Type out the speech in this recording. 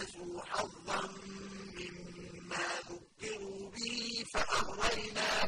نسوا حظا مما ذكروا به فأغويناهم